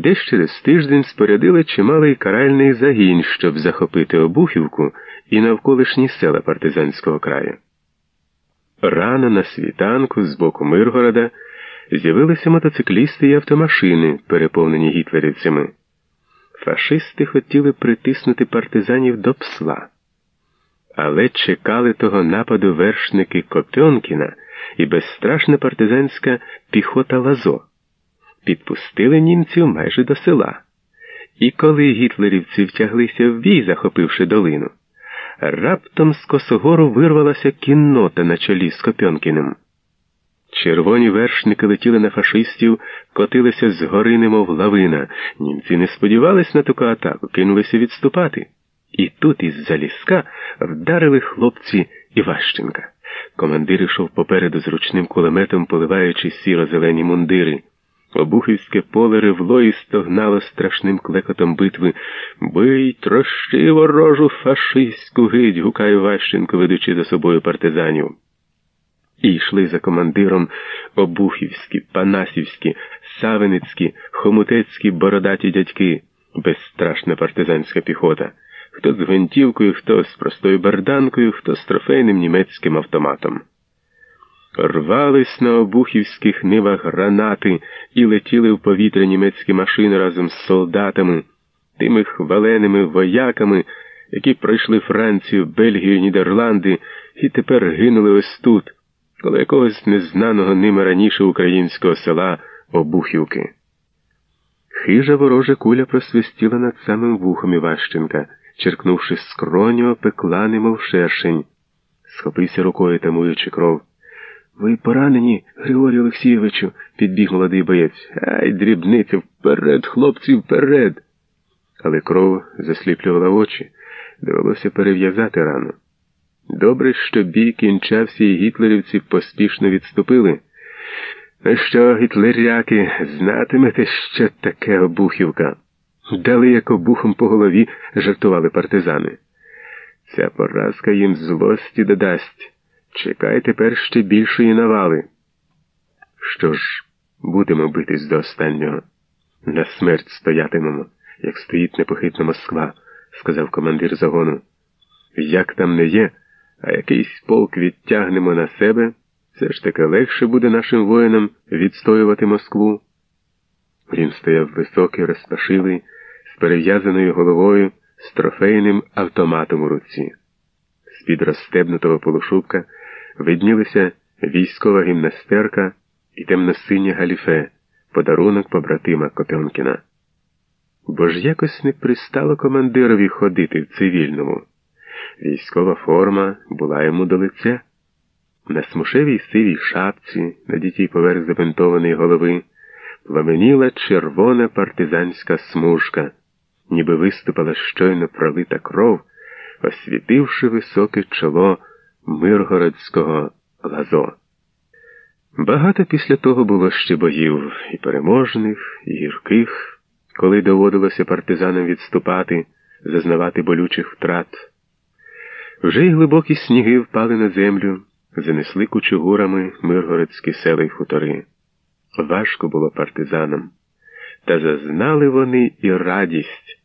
Десь через тиждень спорядили чималий каральний загін, щоб захопити Обухівку і навколишні села партизанського краю. Рано на світанку з боку Миргорода з'явилися мотоциклісти і автомашини, переповнені гітлерівцями. Фашисти хотіли притиснути партизанів до псла, але чекали того нападу вершники Котьонкіна і безстрашна партизанська піхота Лазо. Підпустили німців майже до села. І коли гітлерівці втяглися в бій, захопивши долину, раптом з Косогору вирвалася кіннота на чолі з Копьонкіним. Червоні вершники летіли на фашистів, котилися з гори, немов лавина. Німці не сподівались на таку атаку, кинулися відступати. І тут із за ліска вдарили хлопці Іващенка. Командир йшов попереду з ручним кулеметом, поливаючи сіро-зелені мундири. Обухівське поле ревло і стогнало страшним клекотом битви. Бий, трощи ворожу фашистську гидь, гукає Ващенко, ведучи за собою партизанів. І йшли за командиром обухівські, панасівські, савиницькі, хомутецькі бородаті дядьки, безстрашна партизанська піхота, хто з гвинтівкою, хто з простою барданкою, хто з трофейним німецьким автоматом. Рвались на обухівських нивах гранати і летіли в повітря німецькі машини разом з солдатами, тими хваленими вояками, які пройшли Францію, Бельгію, Нідерланди і тепер гинули ось тут, коло якогось незнаного ними раніше українського села Обухівки. Хижа ворожа куля просвистіла над самим вухом Іващенка, черкнувши скроню, пекла, немов шершень. Схопився рукою, тамуючи кров. Ви поранені, Григорію Олексійовичу, підбіг молодий боєць. Ай, дрібниця, вперед, хлопці, вперед. Але кров засліплювала очі, довелося перев'язати рану. Добре, що бій кінчався, і гітлерівці поспішно відступили. Ну що, гітлеряки, знатимете, що таке обухівка? Дали як обухом по голові, жартували партизани. Ця поразка їм злості додасть. Чекай тепер ще більшої навали. Що ж, будемо битись до останнього. На смерть стоятимемо, як стоїть непохитна Москва, сказав командир загону. Як там не є, а якийсь полк відтягнемо на себе, все ж таки легше буде нашим воїнам відстоювати Москву. Він стояв високий, розпашилий, з перев'язаною головою, з трофейним автоматом у руці. З-під розстебнутого полушубка виднілися військова гімнастерка і темно-синє галіфе, подарунок побратима Котенкіна. Бо ж якось не пристало командирові ходити в цивільному. Військова форма була йому до лиця. На смушевій сивій шапці, на дітій поверх забинтованої голови, пламеніла червона партизанська смужка, ніби виступала щойно пролита кров, освітивши високе чоло миргородського лазо. Багато після того було ще боїв і переможних, і гірких, коли доводилося партизанам відступати, зазнавати болючих втрат. Вже й глибокі сніги впали на землю, занесли кучугурами миргородські села й хутори. Важко було партизанам, та зазнали вони і радість.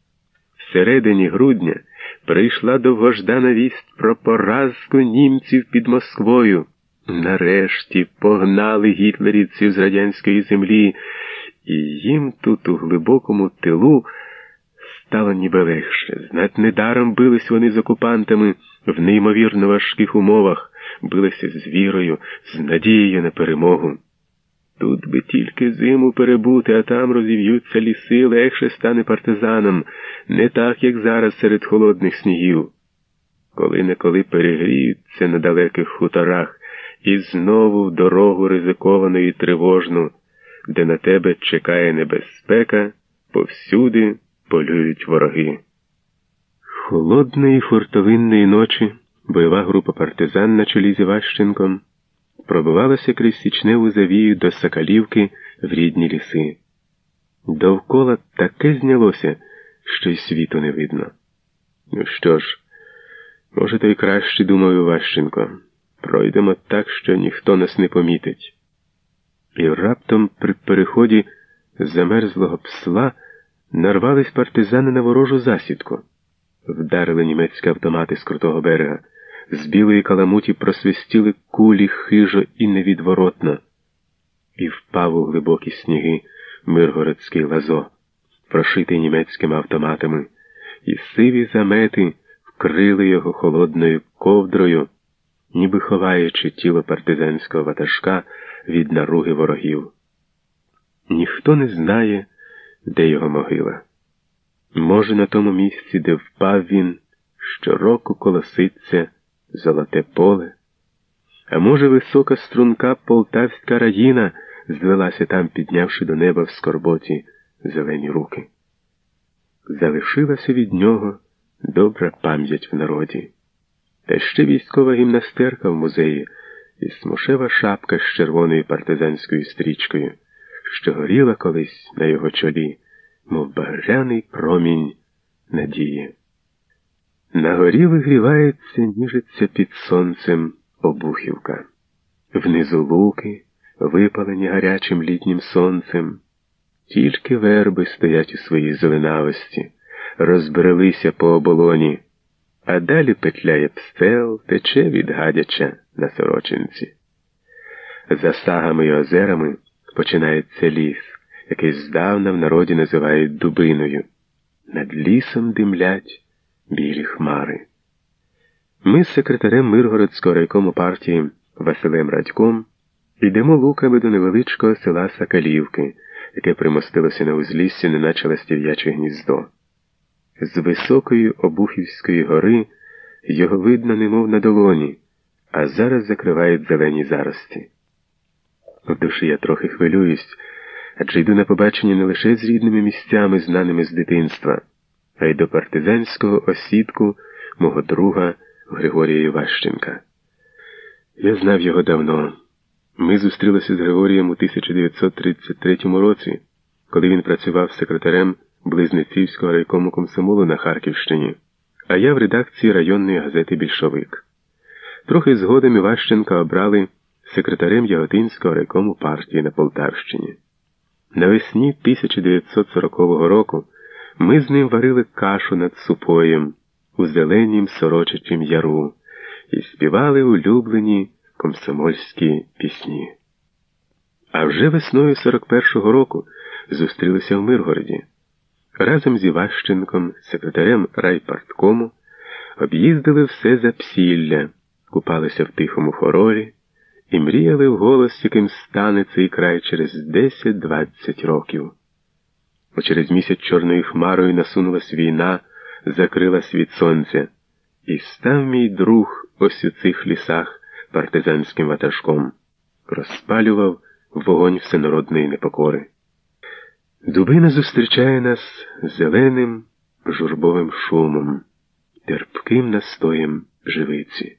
Всередині грудня прийшла довгождана вість про поразку німців під Москвою. Нарешті погнали гітлерівців з радянської землі, і їм тут, у глибокому тилу, стало ніби легше. Знать недаром бились вони з окупантами в неймовірно важких умовах, билися з вірою, з надією на перемогу. Тут би тільки зиму перебути, а там розів'ються ліси, легше стане партизанам, не так, як зараз серед холодних снігів. Коли неколи перегріються на далеких хуторах і знову в дорогу ризиковану і тривожну, де на тебе чекає небезпека, повсюди полюють вороги. Холодної фортовинної ночі бойова група партизан на чолі з Іващенком пробивалася крізь січневу завію до Сокалівки в рідні ліси. Довкола таке знялося, що й світу не видно. Ну що ж, може, то й краще думав Іващенко. Пройдемо так, що ніхто нас не помітить. І раптом при переході замерзлого псла. нарвались партизани на ворожу засідку. Вдарили німецькі автомати з крутого берега, з білої каламуті просвистіли кулі хижо і невідворотно, і впав у глибокі сніги миргородський лазо, прошитий німецькими автоматами, і сиві замети вкрили його холодною ковдрою, ніби ховаючи тіло партизанського ватажка від наруги ворогів. Ніхто не знає, де його могила. Може, на тому місці, де впав він, щороку колоситься золоте поле, а може, висока струнка полтавська раїна звелася там, піднявши до неба в скорботі зелені руки. Залишилася від нього добра пам'ять в народі, та ще військова гімнастерка в музеї і смушева шапка з червоною партизанською стрічкою, що горіла колись на його чолі, мов багряний промінь надії. На горі вигрівається, ніжиться під сонцем обухівка, внизу луки, випалені гарячим літнім сонцем, тільки верби стоять у своїй зеленавості, розбрелися по оболоні, а далі петляє пстел, тече від гадяча на сорочинці. За сагами й озерами починається ліс, який здавна в народі називають дубиною. Над лісом димлять білі хмари. Ми з секретарем Миргородського райкому партії Василем Радьком йдемо луками до невеличкого села Сакалівки, яке примостилося на узліссі, неначе ластів'яче гніздо. З високої Обухівської гори його видно, немов на долоні, а зараз закривають зелені зарості. В душі я трохи хвилююсь, адже йду на побачення не лише з рідними місцями, знаними з дитинства, а й до партизанського осідку мого друга Григорія Іващенка. Я знав його давно. Ми зустрілися з Григорієм у 1933 році, коли він працював секретарем Близнецівського райкому комсомолу на Харківщині, а я в редакції районної газети Більшовик. Трохи згодом Іващенка обрали секретарем Яготинського райкому партії на Полтавщині. Навесні 1940 року ми з ним варили кашу над супоєм у зеленім сорочичім яру і співали улюблені комсомольські пісні. А вже весною 41-го року зустрілися в Миргороді. Разом з Іващенком, секретарем райпарткому, об'їздили все запсілля, купалися в тихому хоролі і мріяли вголос, яким стане цей край через 10-20 років. Бо через місяць чорною хмарою насунулась війна, закрилась від сонця, і став мій друг ось у цих лісах партизанським ватажком, розпалював вогонь всенародної непокори. Дубина зустрічає нас зеленим журбовим шумом, терпким настоєм живиці.